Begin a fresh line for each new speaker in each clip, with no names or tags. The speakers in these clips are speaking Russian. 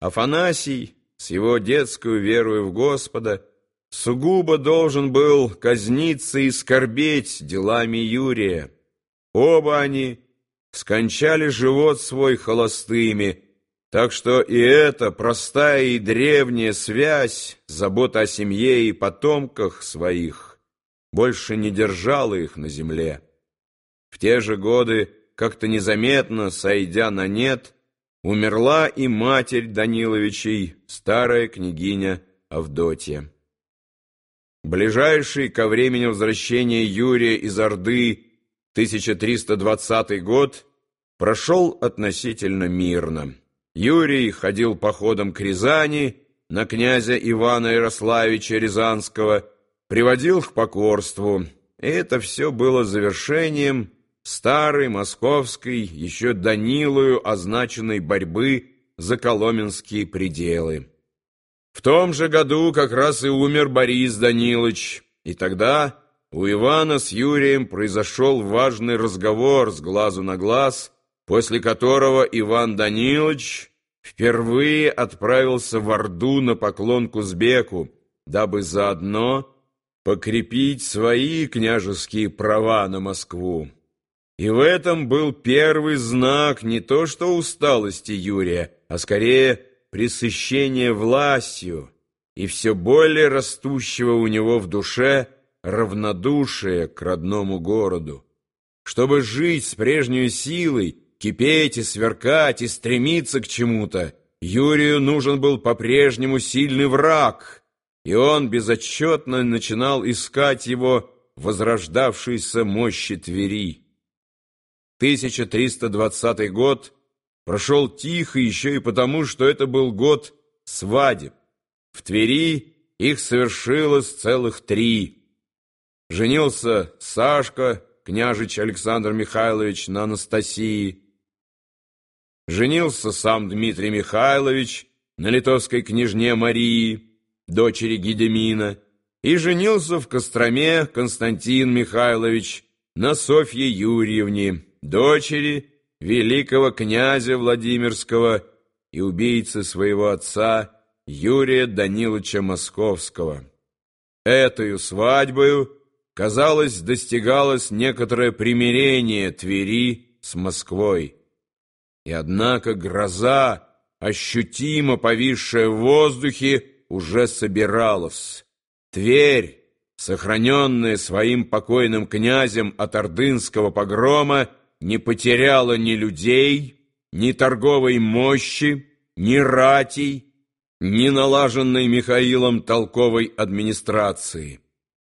Афанасий с его детскую верою в Господа сугубо должен был казниться и скорбеть делами Юрия. Оба они скончали живот свой холостыми, так что и эта простая и древняя связь, забота о семье и потомках своих, больше не держала их на земле. В те же годы, как-то незаметно, сойдя на нет, умерла и матерь Даниловичей, старая княгиня Авдотья. Ближайший ко времени возвращения Юрия из Орды 1320 год прошел относительно мирно. Юрий ходил походом к Рязани на князя Ивана Ярославича Рязанского, приводил к покорству, и это все было завершением старой московской, еще Данилою означенной борьбы за коломенские пределы. В том же году как раз и умер Борис Данилович, и тогда у Ивана с Юрием произошел важный разговор с глазу на глаз, после которого Иван Данилович впервые отправился в Орду на поклон к Узбеку, дабы заодно покрепить свои княжеские права на Москву. И в этом был первый знак не то что усталости Юрия, а скорее пресыщения властью и все более растущего у него в душе равнодушия к родному городу. Чтобы жить с прежней силой, кипеть и сверкать и стремиться к чему-то, Юрию нужен был по-прежнему сильный враг, и он безотчетно начинал искать его возрождавшейся мощи Твери. 1320 год прошел тихо еще и потому, что это был год свадеб. В Твери их совершилось целых три. Женился Сашка, княжич Александр Михайлович, на Анастасии. Женился сам Дмитрий Михайлович на литовской княжне Марии, дочери Гедемина. И женился в Костроме Константин Михайлович на Софье Юрьевне, дочери великого князя Владимирского и убийцы своего отца Юрия Даниловича Московского. Этою свадьбою, казалось, достигалось некоторое примирение Твери с Москвой. И однако гроза, ощутимо повисшая в воздухе, уже собиралась. Тверь, сохраненная своим покойным князем от ордынского погрома, не потеряла ни людей, ни торговой мощи, ни ратей, ни налаженной Михаилом толковой администрации.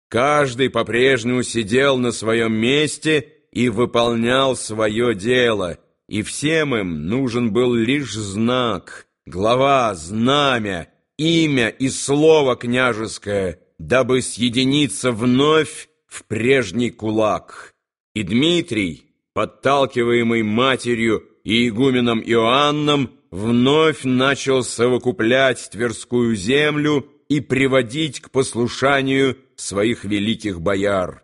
Каждый по-прежнему сидел на своем месте и выполнял свое дело, и всем им нужен был лишь знак, глава, знамя, имя и слово княжеское, дабы съединиться вновь в прежний кулак. И Дмитрий подталкиваемый матерью и игуменом Иоанном, вновь начал совокуплять Тверскую землю и приводить к послушанию своих великих бояр.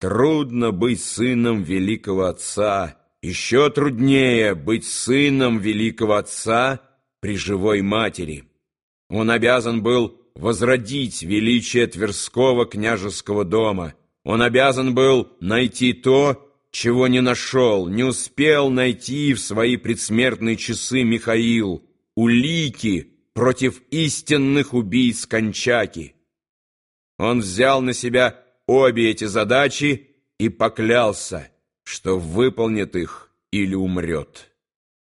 Трудно быть сыном великого отца, еще труднее быть сыном великого отца при живой матери. Он обязан был возродить величие Тверского княжеского дома. Он обязан был найти то, чего не нашел, не успел найти в свои предсмертные часы Михаил, улики против истинных убийц Кончаки. Он взял на себя обе эти задачи и поклялся, что выполнит их или умрет.